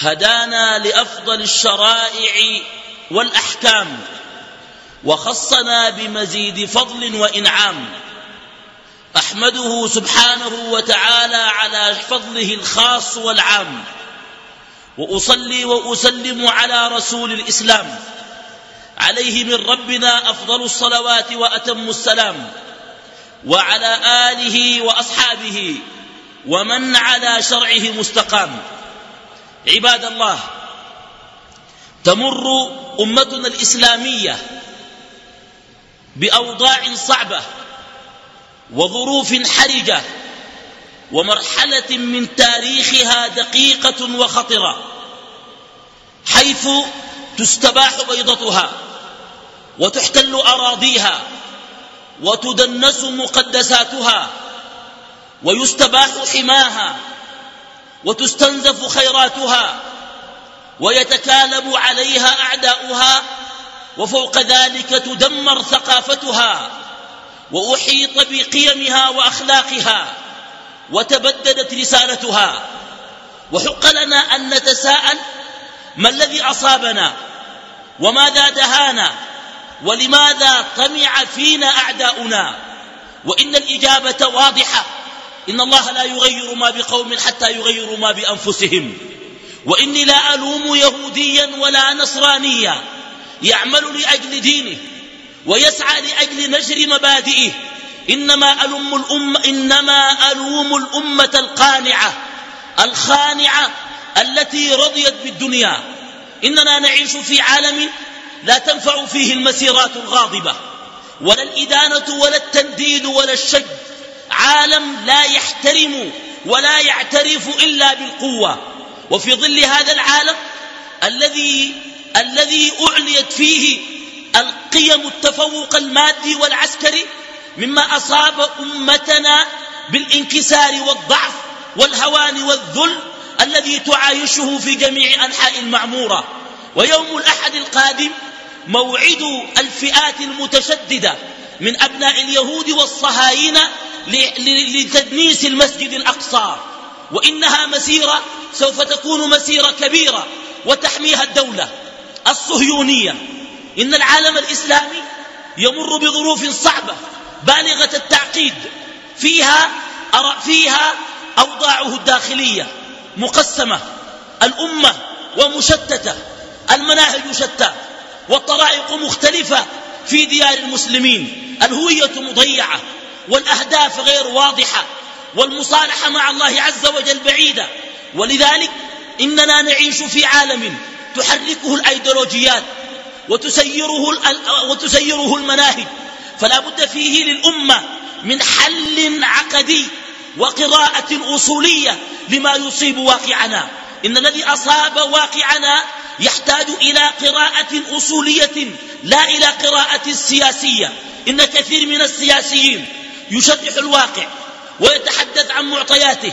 هدانا لأفضل الشرائع والأحكام وخصنا بمزيد فضل وإنعام. أحمده سبحانه وتعالى على فضله الخاص والعام. وأصلي وأسلم على رسول الإسلام. عليه من ربنا أفضل الصلوات وأتم السلام. وعلى آله وأصحابه ومن على شرعه مستقام. عباد الله تمر أمتنا الإسلامية بأوضاع صعبة وظروف حرجة ومرحلة من تاريخها دقيقة وخطرة حيث تستباح بيضتها وتحتل أراضيها وتدنس مقدساتها ويستباح حماها وتستنزف خيراتها ويتكالب عليها أعداؤها وفوق ذلك تدمر ثقافتها وأحيط بقيمها وأخلاقها وتبددت رسالتها. وحق لنا أن نتساءل ما الذي أصابنا وماذا دهانا ولماذا طمع فينا أعداؤنا. وإن الإجابة واضحة. إن الله لا يغير ما بقوم حتى يغيروا ما بأنفسهم. وإني لا ألوم يهوديا ولا نصرانيا. يعمل لأجل دينه ويسعى لأجل نشر مبادئه. إنما ألوم الأمة, إنما ألوم الأمة القانعة. الخانعة التي رضيت بالدنيا. إننا نعيش في عالم لا تنفع فيه المسيرات الغاضبة. ولا الإدانة ولا التنديد ولا الشج. عالم لا يحترم ولا يعترف إلا بالقوة. وفي ظل هذا العالم الذي الذي أعليت فيه القيم التفوق المادي والعسكري مما أصاب أمتنا بالانكسار والضعف والهوان والذل الذي تعايشه في جميع أنحاء المعمورة. ويوم الأحد القادم موعد الفئات المتشددة من أبناء اليهود والصهاينة لتدنيس المسجد الأقصى. وإنها مسيرة سوف تكون مسيرة كبيرة وتحميها الدولة الصهيونية. إن العالم الإسلامي يمر بظروف صعبة بالغة التعقيد. فيها فيها أوضاعه الداخلية مقسمة. الأمة ومشتتة. المناهج شتى والطرائق مختلفة في ديار المسلمين. الهوية مضيعة والأهداف غير واضحة والمصالحة مع الله عز وجل بعيدة. ولذلك إننا نعيش في عالم تحركه الأيديولوجيات وتسيره, وتسيره المناهج. فلا بد فيه للأمة من حل عقدي وقراءة أصولية لما يصيب واقعنا. إن الذي أصاب واقعنا يحتاج إلى قراءة أصولية لا إلى قراءة سياسية. إن كثير من السياسيين يشرح الواقع ويتحدث عن معطياته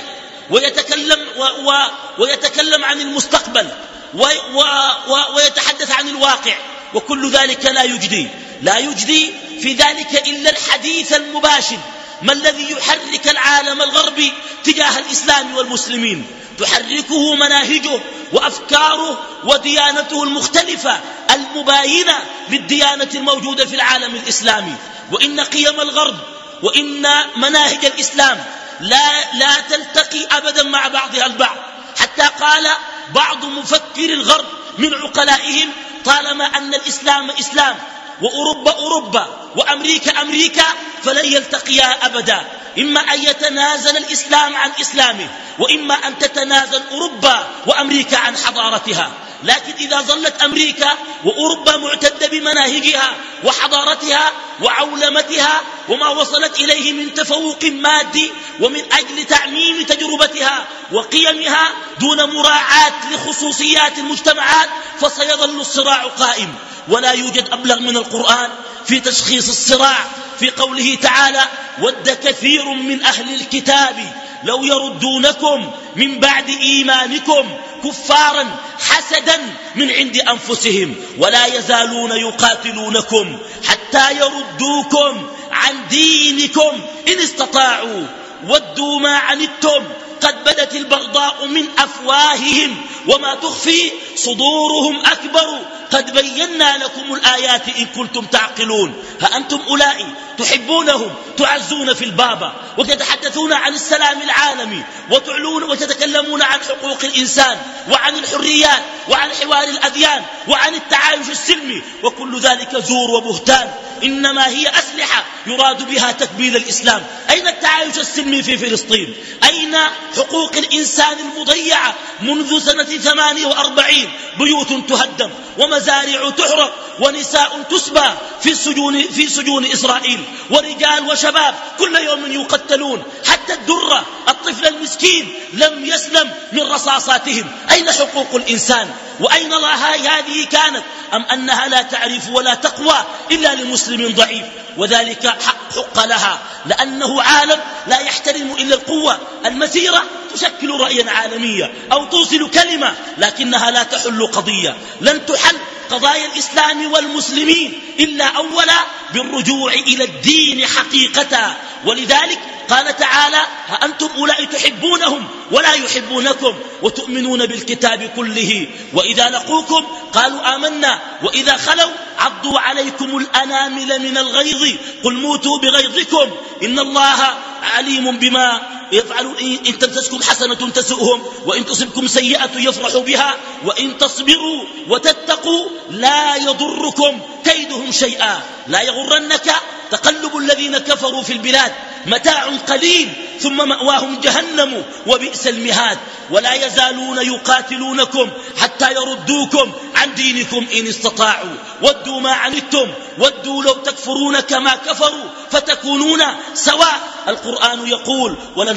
ويتكلم, و و ويتكلم عن المستقبل و و و ويتحدث عن الواقع. وكل ذلك لا يجدي لا يجدي في ذلك إلا الحديث المباشر. ما الذي يحرك العالم الغربي تجاه الإسلام والمسلمين؟ تحركه مناهجه وأفكاره وديانته المختلفة المباينة للديانة الموجودة في العالم الإسلامي. وإن قيم الغرب وإن مناهج الإسلام لا, لا تلتقي أبدا مع بعضها البعض. حتى قال بعض مفكر الغرب من عقلائهم طالما أن الإسلام إسلام وأوروبا أوروبا وأمريكا أمريكا فلن يلتقيا أبدا. إما أن يتنازل الإسلام عن إسلامه وإما أن تتنازل أوروبا وأمريكا عن حضارتها. لكن إذا ظلت أمريكا وأوروبا معتدة بمناهجها وحضارتها وعولمتها وما وصلت إليه من تفوق مادي ومن أجل تعميم تجربتها وقيمها دون مراعاة لخصوصيات المجتمعات فسيظل الصراع قائم. ولا يوجد أبلغ من القرآن في تشخيص الصراع في قوله تعالى ود كثير من أهل الكتاب لو يردونكم من بعد إيمانكم كفارا حسدا من عند أنفسهم ولا يزالون يقاتلونكم حتى يردوكم عن دينكم إن استطاعوا. ودوا ما عنتم قد بدت البغضاء من أفواههم وما تخفي صدورهم أكبر. قد بينا لكم الآيات إن كنتم تعقلون. فأنتم أولئك تحبونهم تعزون في البابا وتتحدثون عن السلام العالمي وتعلون وتتكلمون عن حقوق الإنسان وعن الحريات وعن حوار الأديان وعن التعايش السلمي وكل ذلك زور وبهتان. إنما هي أسلحة يراد بها تكبيل الإسلام. أين التعايش السلمي في فلسطين؟ أين حقوق الإنسان المضيعة منذ سنة 48 بيوت تهدم ومزارع تحرق ونساء تسبى في السجون, في سجون إسرائيل ورجال وشباب كل يوم يقتلون حتى الدرة الطفل المسكين لم يسلم من رصاصاتهم. أين حقوق الإنسان؟ وأين الله هذه كانت؟ أم أنها لا تعرف ولا تقوى إلا لمسلم ضعيف؟ وذلك حق لها لأنه عالم لا يحترم إلا القوة. المسيرة تشكل رأيا عالميا أو توصل كلمة لكنها لا تحل قضية. لن تحل قضايا الإسلام والمسلمين إلا أولا بالرجوع إلى الدين حقيقة. ولذلك قال تعالى أأنتم أولئك تحبونهم ولا يحبونكم وتؤمنون بالكتاب كله. وإذا لقوكم قالوا آمنا وإذا خلوا عضوا عليكم الأنامل من الغيظ. قل موتوا بغيظكم. إن الله عليم بما يفعلون إن تمسسكم حسنة تسؤهم وإن تصبكم سيئة يفرحوا بها وإن تصبروا وتتقوا لا يضركم كيدهم شيئا. لا يغرنك تقلب الذين كفروا في البلاد متاع قليل ثم مأواهم جهنم وبئس المهاد. ولا يزالون يقاتلونكم حتى يردوكم عن دينكم إن استطاعوا. ودوا ما عنتم ودوا لو تكفرون كما كفروا فتكونون سواء. القرآن يقول ولن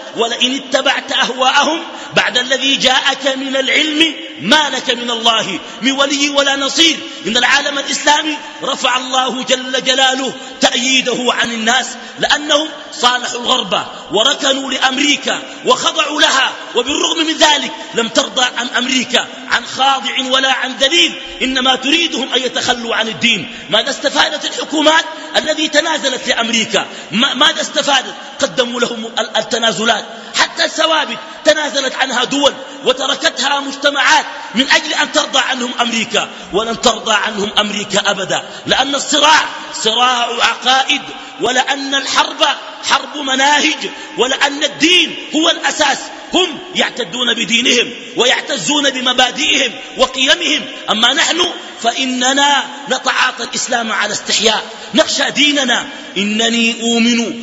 ولئن اتبعت أهواءهم بعد الذي جاءك من العلم ما لك من الله من ولي ولا نصير إن العالم الإسلامي رفع الله جل جلاله تأييده عن الناس لأنهم صالحوا الغرب وركنوا لأمريكا وخضعوا لها وبالرغم من ذلك لم ترضى عن أمريكا عن خاضع ولا عن دليل إنما تريدهم أن يتخلوا عن الدين. ماذا استفادت الحكومات؟ الذي تنازلت لأمريكا ماذا استفادت؟ قدموا لهم التنازلات. حتى الثوابت تنازلت عنها دول. وتركتها مجتمعات من أجل أن ترضى عنهم أمريكا ولن ترضى عنهم أمريكا أبدا. لأن الصراع صراع عقائد ولأن الحرب حرب مناهج ولأن الدين هو الأساس. هم يعتدون بدينهم ويعتزون بمبادئهم وقيمهم. أما نحن فإننا نتعاطى الإسلام على استحياء. نخشى ديننا. إنني أؤمن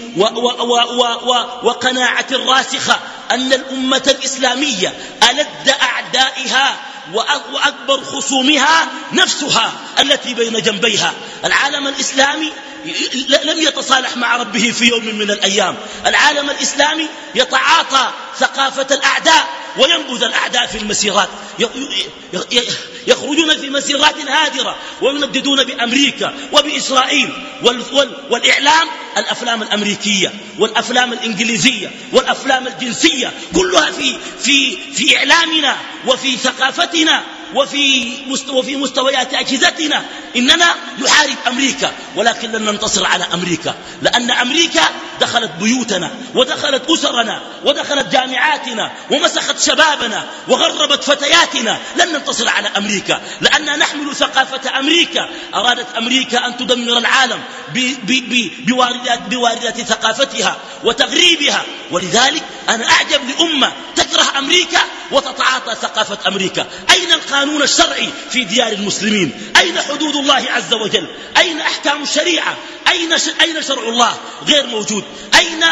وقناعة راسخة أن الأمة الإسلامية ألد أعدائها وأكبر خصومها نفسها التي بين جنبيها. العالم الإسلامي لم يتصالح مع ربه في يوم من الأيام. العالم الإسلامي يتعاطى ثقافة الأعداء وينبذ الأعداء في المسيرات. يخرجون في مسيرات هادرة وينددون بأمريكا وبإسرائيل والإعلام الأفلام الأمريكية والأفلام الإنجليزية والأفلام الجنسية. كلها في, في, في إعلامنا وفي ثقافتنا. وفي, وفي مستويات أجهزتنا إننا نحارب أمريكا ولكن لن ننتصر على أمريكا لأن أمريكا دخلت بيوتنا ودخلت أسرنا ودخلت جامعاتنا ومسخت شبابنا وغربت فتياتنا لن ننتصر على أمريكا لأننا نحمل ثقافة أمريكا. أرادت أمريكا أن تدمر العالم بواردات, بواردات ثقافتها وتغريبها ولذلك أنا أعجب لأمة تكره أمريكا وتتعاطى ثقافة أمريكا. أين القانون الشرعي في ديار المسلمين؟ أين حدود الله عز وجل؟ أين أحكام الشريعة؟ أين, أين شرع الله غير موجود؟ أين,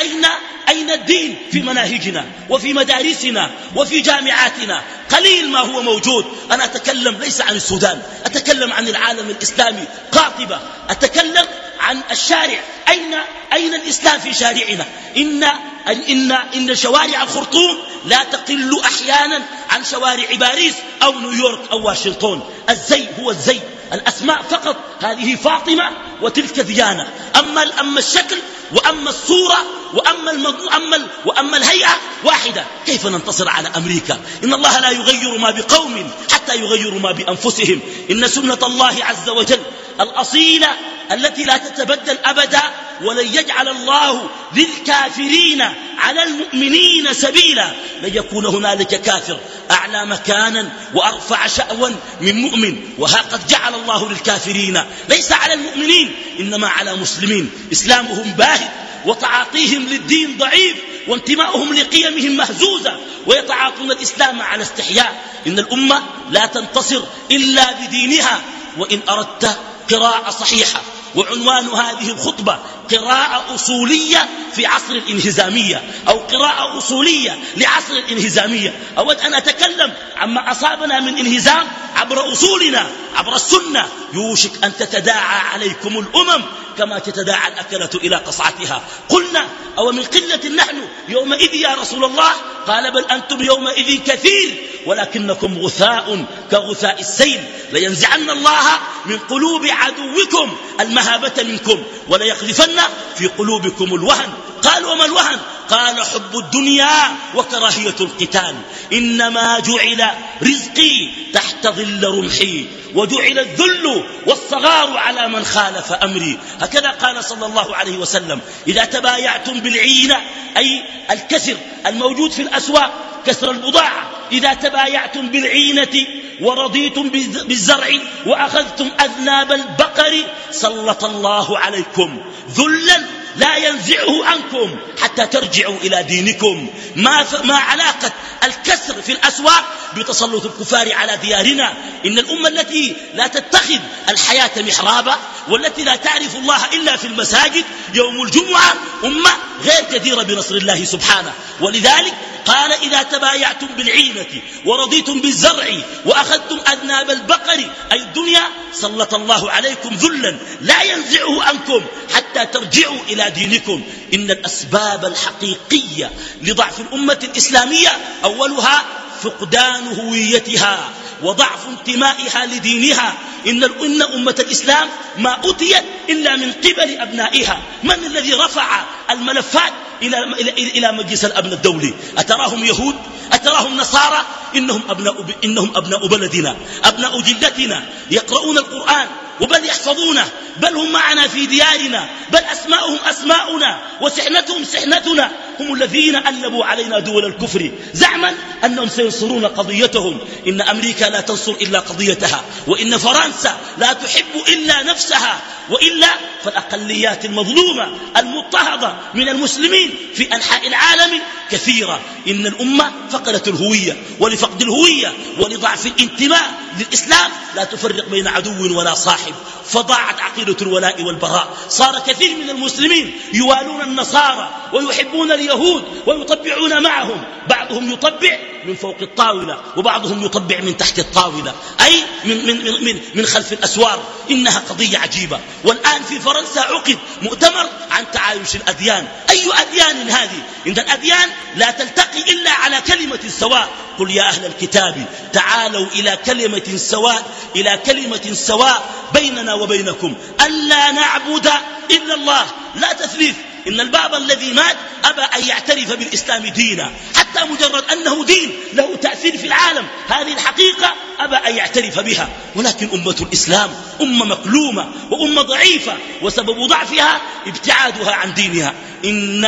أين, أين الدين في مناهجنا وفي مدارسنا وفي جامعاتنا؟ قليل ما هو موجود. أنا أتكلم ليس عن السودان أتكلم عن العالم الإسلامي قاطبة. أتكلم عن الشارع. أين, أين الإسلام في شارعنا؟ إن, إن, إن شوارع الخرطوم لا تقل أحيانا عن شوارع باريس أو نيويورك أو واشنطن. الزي هو الزي. الأسماء فقط. هذه فاطمة وتلك ديانة أما, أما الشكل وأما الصورة وأما, المض... أما, وأما الهيئة واحدة. كيف ننتصر على أمريكا؟ إن الله لا يغير ما بقوم حتى يغيروا ما بأنفسهم. إن سنة الله عز وجل الأصيلة التي لا تتبدل أبدا ولن يجعل الله للكافرين على المؤمنين سبيلا. لن يكون هنالك كافر أعلى مكانا وأرفع شأوا من مؤمن وها قد جعل الله للكافرين. ليس على المؤمنين إنما على مسلمين. إسلامهم باهت وتعاطيهم للدين ضعيف وانتماؤهم لقيمهم مهزوزة ويتعاطون الإسلام على استحياء. إن الأمة لا تنتصر إلا بدينها. وإن أردت قراءة صحيحة وعنوان هذه الخطبة قراءة أصولية في عصر الانهزامية أو قراءة أصولية لعصر الانهزامية. أود أن أتكلم عما أصابنا من انهزام عبر أصولنا. عبر السنة. يوشك أن تتداعى عليكم الأمم كما تتداعى الأكلة إلى قصعتها. قلنا أو من قلة نحن يومئذ يا رسول الله؟ قال بل أنتم يومئذ كثير ولكنكم غثاء كغثاء السيل. لينزعن الله من قلوب عدوكم المهابة منكم وليقذفن في قلوبكم الوهن. قال وما الوهن؟ قال حب الدنيا وكراهية القتال. إنما جعل رزقي تحت ظل رمحي وجعل الذل والصغار على من خالف أمري. هكذا قال صلى الله عليه وسلم. إذا تبايعتم بالعينة أي الكسر الموجود في الأسواق كسر البضاعة. إذا تبايعتم بالعينة ورضيتم بالزرع وأخذتم أذناب البقر سلط الله عليكم. ذلا لا ينزعه عنكم حتى ترجعوا إلى دينكم. ما, ما علاقة الكسر في الأسواق بتسلط الكفار على ديارنا. إن الأمة التي لا تتخذ الحياة محرابا والتي لا تعرف الله إلا في المساجد يوم الجمعة أمة غير جديرة بنصر الله سبحانه. ولذلك قال إذا تبايعتم بالعينة ورضيتم بالزرع وأخذتم أذناب البقر أي الدنيا سلط الله عليكم ذلا. لا ينزعه عنكم حتى ترجعوا إلى دينكم. إن الأسباب الحقيقية لضعف الأمة الإسلامية أولها فقدان هويتها وضعف انتمائها لدينها. إن, إن أمة الإسلام ما أتيت إلا من قبل أبنائها. من الذي رفع الملفات إلى, إلى, إلى مجلس الأمن الدولي؟ أتراهم يهود؟ أتراهم نصارى؟ إنهم أبناء, إنهم أبناء بلدنا أبناء جلتنا يقرؤون القرآن وبل يحفظونه بل هم معنا في ديارنا بل أسماؤهم أسماؤنا وسحنتهم سحنتنا هم الذين ألبوا علينا دول الكفر. زعما أنهم سينصرون قضيتهم. إن أمريكا لا تنصر إلا قضيتها وإن فرنسا لا تحب إلا نفسها وإلا فالأقليات المظلومة المضطهدة من المسلمين في أنحاء العالم كثيرة. إن الأمة فقدت الهوية ولفقد الهوية ولضعف الانتماء للإسلام. لا تفرق بين عدو ولا صاحب. فضاعت عقيدة الولاء والبراء. صار كثير من المسلمين يوالون النصارى ويحبون اليهود ويطبعون معهم. بعضهم يطبع من فوق الطاولة وبعضهم يطبع من تحت الطاولة. أي من, من, من, من, خلف الأسوار. إنها قضية عجيبة. والآن في فرنسا عقد مؤتمر عن تعايش الأديان. أي أديان هذه؟ إن الأديان لا تلتقي إلا على كلمة سواء قل يا أهل الكتاب تعالوا إلى كلمة سواء إلى كلمة سواء بيننا وبينكم. ألا نعبد إلا الله. لا تثليث إن الباب الذي مات أبى أن يعترف بالإسلام دينا. حتى مجرد أنه دين له تأثير في العالم. هذه الحقيقة أبى أن يعترف بها. ولكن أمة الإسلام أمة مكلومة وأمة ضعيفة وسبب ضعفها ابتعادها عن دينها. إن,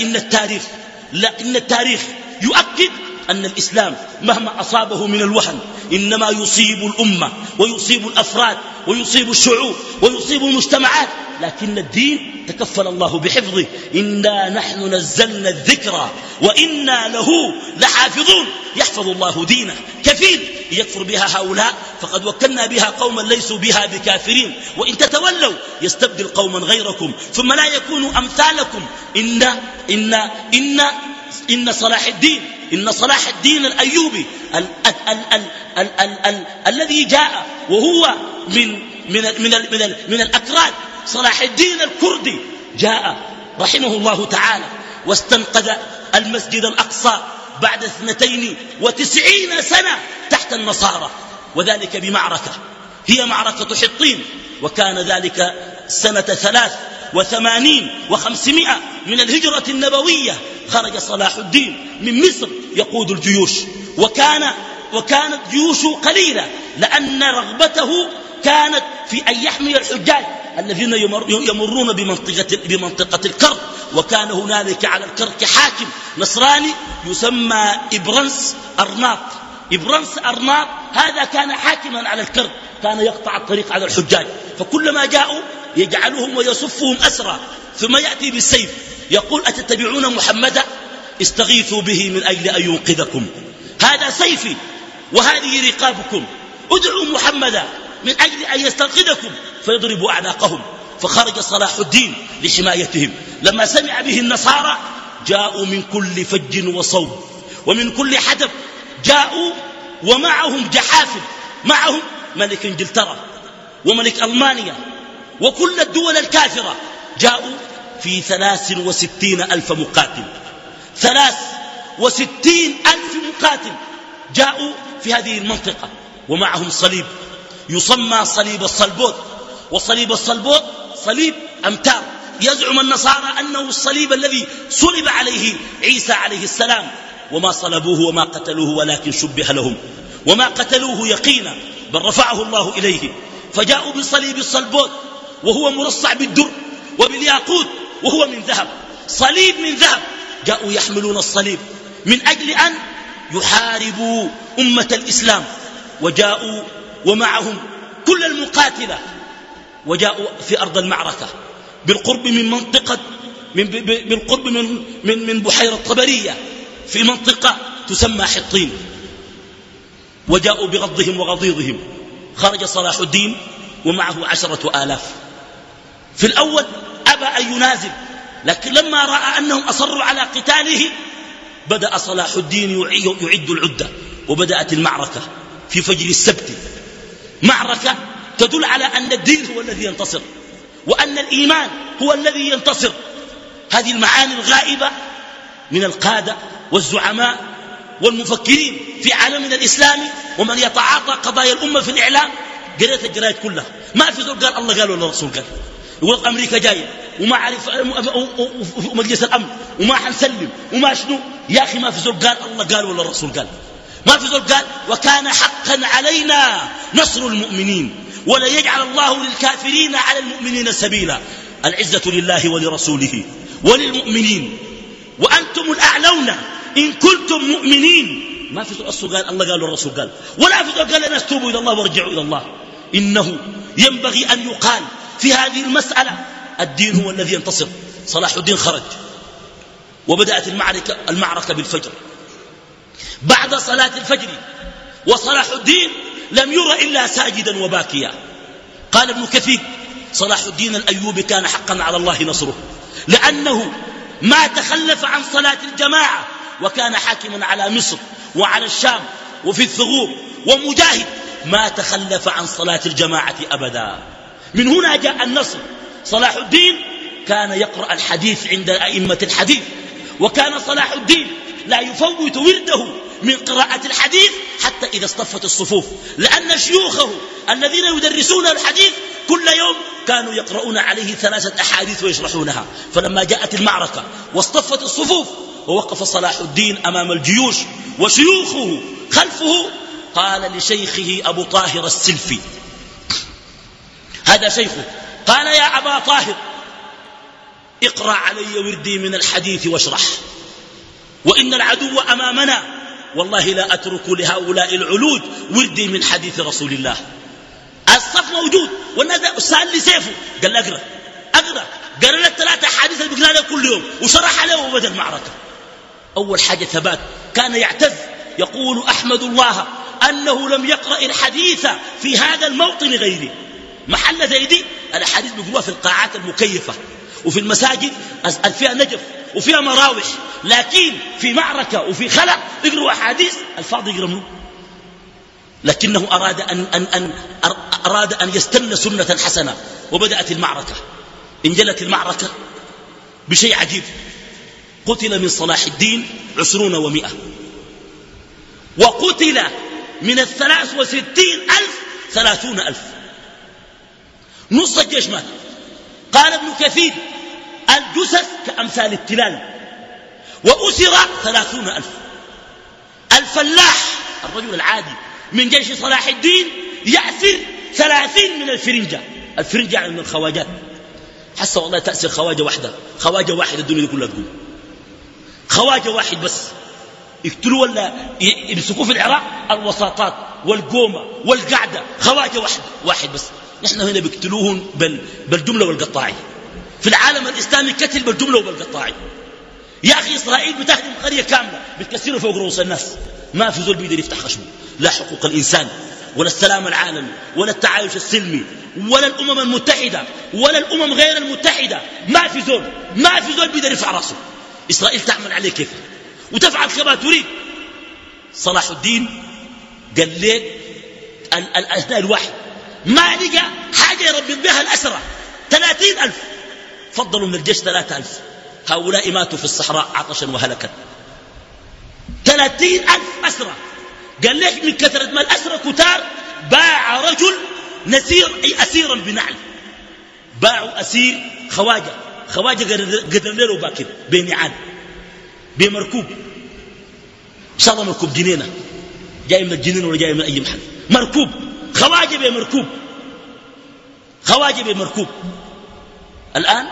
إن التاريخ لا إن التاريخ يؤكد أن الإسلام مهما أصابه من الوهن إنما يصيب الأمة ويصيب الأفراد ويصيب الشعوب ويصيب المجتمعات لكن الدين تكفل الله بحفظه. إنا نحن نزلنا الذكر وإنا له لحافظون. يحفظ الله دينه كفيل. يكفر بها هؤلاء فقد وكلنا بها قوما ليسوا بها بكافرين. وإن تتولوا يستبدل قوما غيركم ثم لا يكونوا أمثالكم. إن, إن, إن, إن صلاح الدين إن صلاح الدين الأيوبي الذي جاء وهو من, من, من, من, من الأكراد. صلاح الدين الكردي جاء رحمه الله تعالى واستنقذ المسجد الأقصى. بعد اثنتين وتسعين سنة تحت النصارى. وذلك بمعركة. هي معركة حطين وكان ذلك سنة ثلاث وثمانين وخمسمائة من الهجرة النبوية. خرج صلاح الدين من مصر يقود الجيوش. وكان وكانت جيوشه قليلة لأن رغبته كانت في أن يحمي الحجاج. الذين يمرون بمنطقة, بمنطقة الكرك وكان هنالك على الكرك حاكم نصراني يسمى إبرنس أرناط. إبرنس أرناط هذا كان حاكما على الكرك. كان يقطع الطريق على الحجاج. فكلما جاءوا يجعلهم ويصفهم أسرى. ثم يأتي بالسيف. يقول أتتبعون محمدا استغيثوا به من أجل أن ينقذكم. هذا سيفي وهذه رقابكم. ادعوا محمدا من أجل أن يستنقذكم. فيضربوا أعناقهم فخرج صلاح الدين لحمايتهم لما سمع به النصارى جاءوا من كل فج وصوب ومن كل حدب جاءوا ومعهم جحافل معهم ملك إنجلترا وملك ألمانيا وكل الدول الكافرة. جاءوا في ثلاث وستين ألف مقاتل ثلاث وستين ألف مقاتل جاءوا في هذه المنطقة ومعهم صليب يسمى صليب الصلبوت وصليب الصلبوت صليب أمتار. يزعم النصارى أنه الصليب الذي صلب عليه عيسى عليه السلام. وما صلبوه وما قتلوه ولكن شبه لهم. وما قتلوه يقينا بل رفعه الله إليه. فجاءوا بصليب الصلبوت وهو مرصع بالدر وبالياقوت وهو من ذهب. صليب من ذهب. جاءوا يحملون الصليب من أجل أن يحاربوا أمة الإسلام. وجاءوا ومعهم كل المقاتلة. وجاءوا في أرض المعركة بالقرب من منطقة من بالقرب من, من, من بحيرة طبرية في منطقة تسمى حطين. وجاءوا بغضهم وغضيضهم. خرج صلاح الدين ومعه عشرة آلاف. في الأول أبى أن ينازل لكن لما رأى أنهم أصروا على قتاله بدأ صلاح الدين يعد العدة. وبدأت المعركة في فجر السبت. معركة تدل على أن الدين هو الذي ينتصر وأن الإيمان هو الذي ينتصر. هذه المعاني الغائبة من القادة والزعماء والمفكرين في عالمنا الإسلامي ومن يتعاطى قضايا الأمة في الإعلام. قريت الجرايد كلها. ما في زول قال الله قال ولا الرسول قال. يقول أمريكا جاية وما عرف مجلس الأمن وما حنسلم وما شنو. يا أخي ما في زول قال الله قال ولا الرسول قال. ما في زول قال وكان حقا علينا نصر المؤمنين. ولا يجعل الله للكافرين على المؤمنين سبيلا. العزة لله ولرسوله وللمؤمنين. وأنتم الأعلون. إن كنتم مؤمنين. ما في زول قال الله قال والرسول قال. ولا في زول قال الناس توبوا إلى الله وارجعوا إلى الله. إنه ينبغي أن يقال في هذه المسألة الدين هو الذي ينتصر. صلاح الدين خرج. وبدأت المعركة, المعركة بالفجر. بعد صلاة الفجر وصلاح الدين لم ير إلا ساجدا وباكيا. قال ابن كثير صلاح الدين الأيوبي كان حقا على الله نصره لأنه ما تخلف عن صلاة الجماعة وكان حاكما على مصر وعلى الشام وفي الثغور ومجاهد ما تخلف عن صلاة الجماعة أبدا. من هنا جاء النصر. صلاح الدين كان يقرأ الحديث عند أئمة الحديث وكان صلاح الدين لا يفوت ورده من قراءة الحديث حتى إذا اصطفت الصفوف. لأن شيوخه الذين يدرسون الحديث كل يوم كانوا يقرؤون عليه ثلاثة أحاديث ويشرحونها. فلما جاءت المعركة واصطفت الصفوف ووقف صلاح الدين أمام الجيوش وشيوخه خلفه قال لشيخه أبو طاهر السلفي. هذا شيخه. قال يا أبا طاهر اقرأ علي وردي من الحديث واشرح. وإن العدو أمامنا والله لا أترك لهؤلاء العلوج وردي من حديث رسول الله. الصف موجود. والناس سأل لي سيفه. قال لي أقرأ. أقرأ. قرا لك ثلاثة أحاديث اللي بيقرا كل يوم. وشرح عليه وبدأ المعركة. أول حاجة ثبات. كان يعتز. يقول أحمد الله أنه لم يقرأ الحديث في هذا الموطن غيري. محل زي دي. الأحاديث في القاعات المكيفة. وفي المساجد. فيها نجف. وفيها مراوح. لكن في معركة وفي خلق يقرأوا أحاديث الفاضي يقرأوا لكنه أراد أن, أن, أن, أراد أن يستنى سنة حسنة وبدأت المعركة. انجلت المعركة بشيء عجيب. قتل من صلاح الدين عشرون ومئة. وقتل من الثلاث وستين ألف ثلاثون ألف. نص الجيش مات. قال ابن كثير الجثث كأمثال التلال. وأسر ثلاثون ألف. الفلاح الرجل العادي من جيش صلاح الدين يأسر ثلاثين من الفرنجة. الفرنجة يعني من الخواجات. حس والله تأسر خواجة واحدة. خواجة واحدة الدنيا دي كلها تقول. خواجة واحد بس. يقتلوا ولا يمسكوه في العراق؟ الوساطات والقومة والقعدة. خواجة واحد. واحد بس. نحن هنا بيقتلوهم بال بالجملة والقطاعي في العالم الإسلامي قتل بالجملة وبالقطاعي يا أخي إسرائيل بتهدم قرية كاملة بتكسروا فوق رؤوس الناس ما في زول بيقدر يفتح خشمه. لا حقوق الإنسان ولا السلام العالمي ولا التعايش السلمي ولا الأمم المتحدة ولا الأمم غير المتحدة. ما في زول ما في زول بيقدر يرفع رأسه. إسرائيل تعمل عليه كيف؟ وتفعل كما تريد. صلاح الدين قال لك الأثناء الواحد. ما لقى حاجة يربط بها الأسرة. ثلاثين ألف. فضلوا من الجيش ثلاثة ألف. هؤلاء ماتوا في الصحراء عطشا وهلكا. ثلاثين ألف أسرة. قال لك من كثرة ما الأسرة كتار؟ باع رجل نسير أي أسيرا بنعل. باعوا أسير خواجة. خواجة قدر له باكر بنعال بمركوب إن شاء الله مركوب جنينة. جاي من الجنين ولا جاي من أي محل؟ مركوب. خواجة بمركوب خواجة بمركوب الآن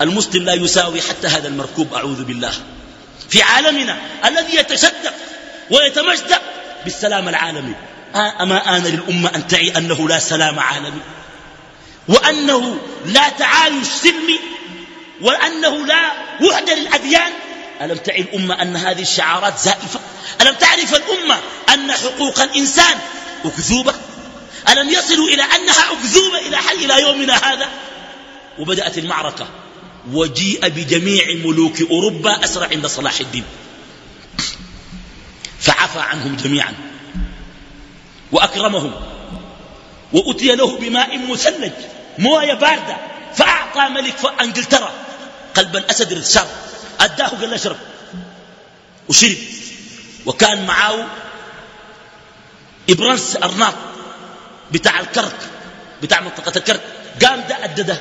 المسلم لا يساوي حتى هذا المركوب أعوذ بالله. في عالمنا الذي يتشدق ويتمجد بالسلام العالمي. أما آن للأمة أن تعي أنه لا سلام عالمي. وأنه لا تعايش سلمي. وأنه لا وحدة للأديان. ألم تعي الأمة أن هذه الشعارات زائفة؟ ألم تعرف الأمة أن حقوق الإنسان أكذوبة؟ ألم يصلوا إلى أنها أكذوبة إلى حي إلى يومنا هذا؟ وبدأت المعركة. وجيء بجميع ملوك أوروبا أسرع عند صلاح الدين. فعفى عنهم جميعا. وأكرمهم. وأتي له بماء مثلج موية باردة. فأعطى ملك إنجلترا. قلب الأسد الرسال أداه قال اشرب وشرب. وكان معاه إبرنس أرناط بتاع الكرك بتاع منطقة الكرك. قام ده أدده.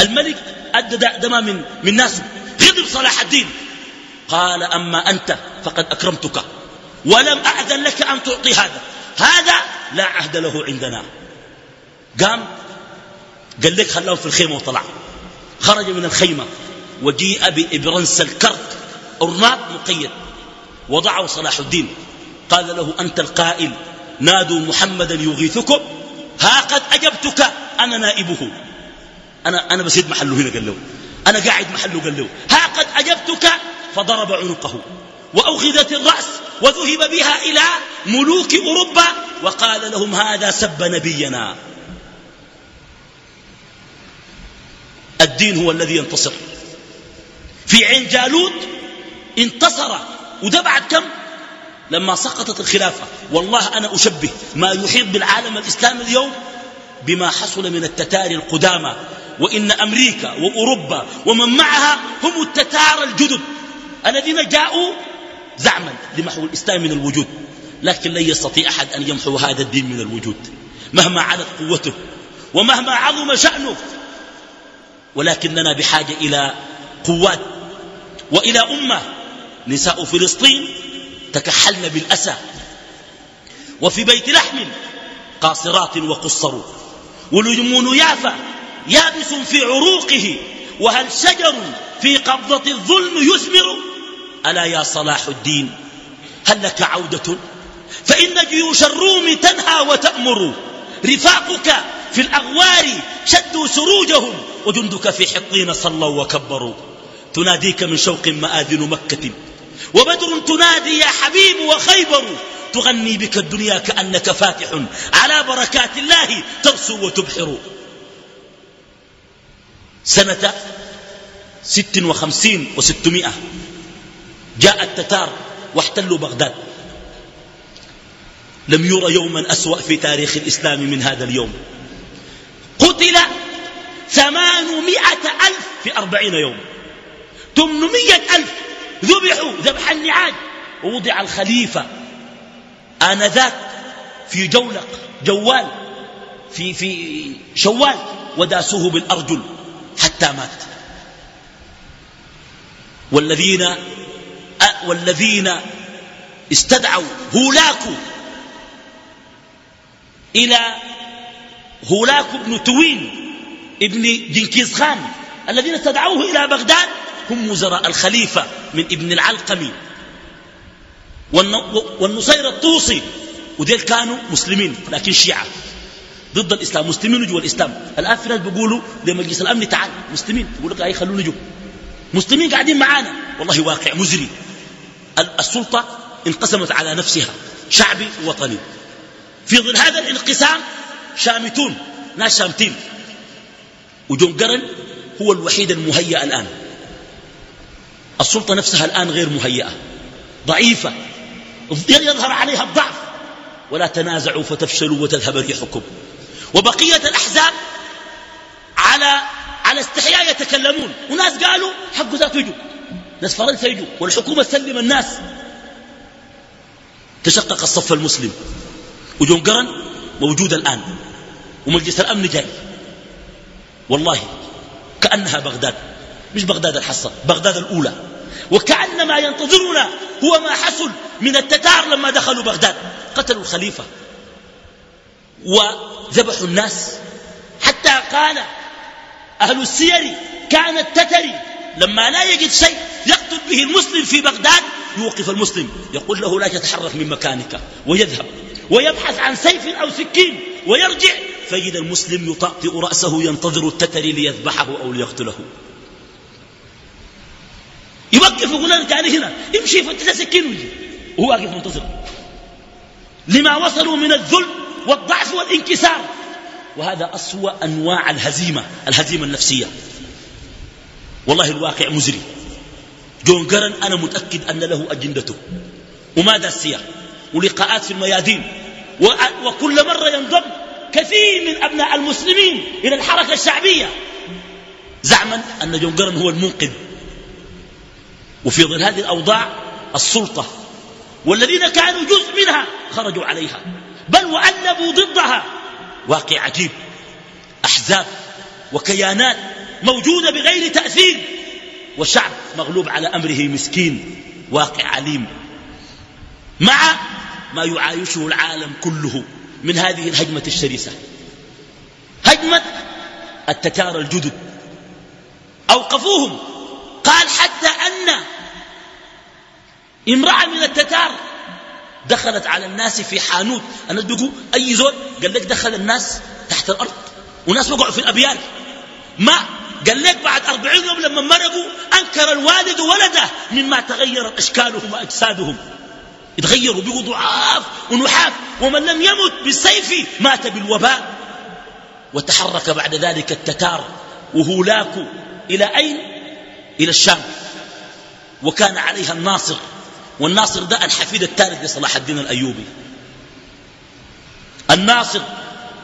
الملك أدى دما من, من ناسه غضب صلاح الدين. قال أما أنت فقد أكرمتك. ولم أعذن لك أن تعطي هذا. هذا لا عهد له عندنا. قام قال لك خلاه في الخيمة وطلع. خرج من الخيمة. وجيء بإبرنس الكرك. أرناط مقيد. وضعه صلاح الدين. قال له أنت القائل. نادوا محمدا يغيثكم. ها قد أجبتك. أنا نائبه. أنا, أنا بسيد محله هنا قال له. أنا قاعد محله قال له. ها قد أجبتك؟ فضرب عنقه. وأخذت الرأس وذهب بها إلى ملوك أوروبا وقال لهم هذا سب نبينا. الدين هو الذي ينتصر. في عين جالوت انتصر. وده بعد كم؟ لما سقطت الخلافة. والله أنا أشبه ما يحيط بالعالم الإسلامي اليوم بما حصل من التتار القدامى. وإن أمريكا وأوروبا ومن معها هم التتار الجدد الذين جاءوا زعما لمحو الإسلام من الوجود لكن لن يستطيع أحد أن يمحو هذا الدين من الوجود مهما علت قوته ومهما عظم شأنه. ولكننا بحاجة إلى قوات وإلى أمة. نساء فلسطين تكحلن بالأسى وفي بيت لحم قاصرات وقصروا ولجمون يافا يابس في عروقه وهل شجر في قبضة الظلم يثمر؟ ألا يا صلاح الدين هل لك عودة؟ فإن جيوش الروم تنهى وتأمر رفاقك في الأغوار شدوا سروجهم وجندك في حطين صلوا وكبروا. تناديك من شوق مآذن مكة وبدر تنادي يا حبيب وخيبر. تغني بك الدنيا كأنك فاتح على بركات الله ترسو وتبحر. سنة ست وخمسين وستمائة. جاء التتار واحتلوا بغداد. لم ير يوما أسوأ في تاريخ الإسلام من هذا اليوم. قتل ثمانمائة ألف في أربعين يوم. ثمانمائة ألف ذبحوا ذبح النعاج. ووضع الخليفة آنذاك في جولق جوال في, في شوال وداسوه بالأرجل. حتى مات. والذين والذين استدعوا هولاكو إلى هولاكو بن توين ابن جنكيز خان. الذين استدعوه إلى بغداد هم وزراء الخليفة من ابن العلقمي والنصير الطوسي وديل كانوا مسلمين لكن شيعة. ضد الإسلام مسلمين جوا الإسلام. الآن في ناس بيقولوا لمجلس الأمن تعال مسلمين. يقول لك أي خلونا جو مسلمين قاعدين معانا. والله واقع مزري. السلطة انقسمت على نفسها شعبي وطني في ظل هذا الانقسام شامتون ناس شامتين. وجون قرن هو الوحيد المهيأ الآن. السلطة نفسها الآن غير مهيئة ضعيفة. يظهر عليها الضعف. ولا تنازعوا فتفشلوا وتذهب ريحكم. وبقية الأحزاب على على استحياء يتكلمون. وناس قالوا حق ذاته يجوا. ناس فرنسا يجوا. والحكومة تسلم الناس. تشقق الصف المسلم. وجون قرن موجود الآن. ومجلس الأمن جاي. والله كأنها بغداد. مش بغداد الحصة بغداد الأولى. وكأن ما ينتظرنا هو ما حصل من التتار لما دخلوا بغداد. قتلوا الخليفة. وذبحوا الناس. حتى قال أهل السير كان التتري لما لا يجد شيء يقتل به المسلم في بغداد يوقف المسلم يقول له لا تتحرك من مكانك ويذهب ويبحث عن سيف أو سكين ويرجع فإذا المسلم يطأطئ رأسه ينتظر التتري ليذبحه أو ليقتله. يوقف يقول لنا تعالي هنا امشي فتش سكين ويجي. وهو واقف منتظر. لما وصلوا من الذل والضعف والانكسار. وهذا أسوأ أنواع الهزيمة الهزيمة النفسية. والله الواقع مزري. جون قرن أنا متأكد أن له أجندته. وماذا السير؟ ولقاءات في الميادين. وكل مرة ينضم كثير من أبناء المسلمين إلى الحركة الشعبية. زعما أن جون قرن هو المنقذ. وفي ظل هذه الأوضاع السلطة والذين كانوا جزء منها خرجوا عليها. بل وألبوا ضدها. واقع عجيب. أحزاب وكيانات موجودة بغير تأثير. وشعب مغلوب على أمره مسكين واقع عليم. مع ما يعايشه العالم كله من هذه الهجمة الشرسة. هجمة التتار الجدد. أوقفوهم. قال حتى أن امرأة من التتار دخلت على الناس في حانوت. أنا بيقول أي زول قال لك دخل الناس تحت الأرض. وناس وقعوا في الأبيار ما قال لك بعد أربعين يوم لما مرقوا أنكر الوالد ولده مما تغيرت أشكالهم وأجسادهم. يتغيروا بقوا ضعاف ونحاف. ومن لم يمت بالسيف مات بالوباء. وتحرك بعد ذلك التتار. وهولاكو إلى أين؟ إلى الشام. وكان عليها الناصر. والناصر ده الحفيد الثالث لصلاح الدين الأيوبي. الناصر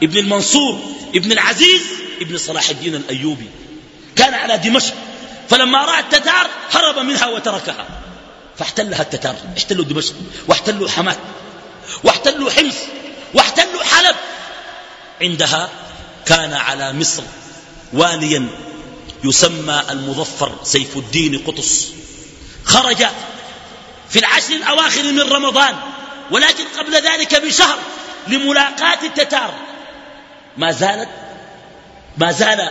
ابن المنصور ابن العزيز ابن صلاح الدين الأيوبي. كان على دمشق فلما رأى التتار هرب منها وتركها. فاحتلها التتار احتلوا دمشق واحتلوا حماة واحتلوا حمص واحتلوا حلب. عندها كان على مصر واليا يسمى المظفر سيف الدين قطس خرج في العشر الأواخر من رمضان ولكن قبل ذلك بشهر لملاقاة التتار. ما زالت ما زال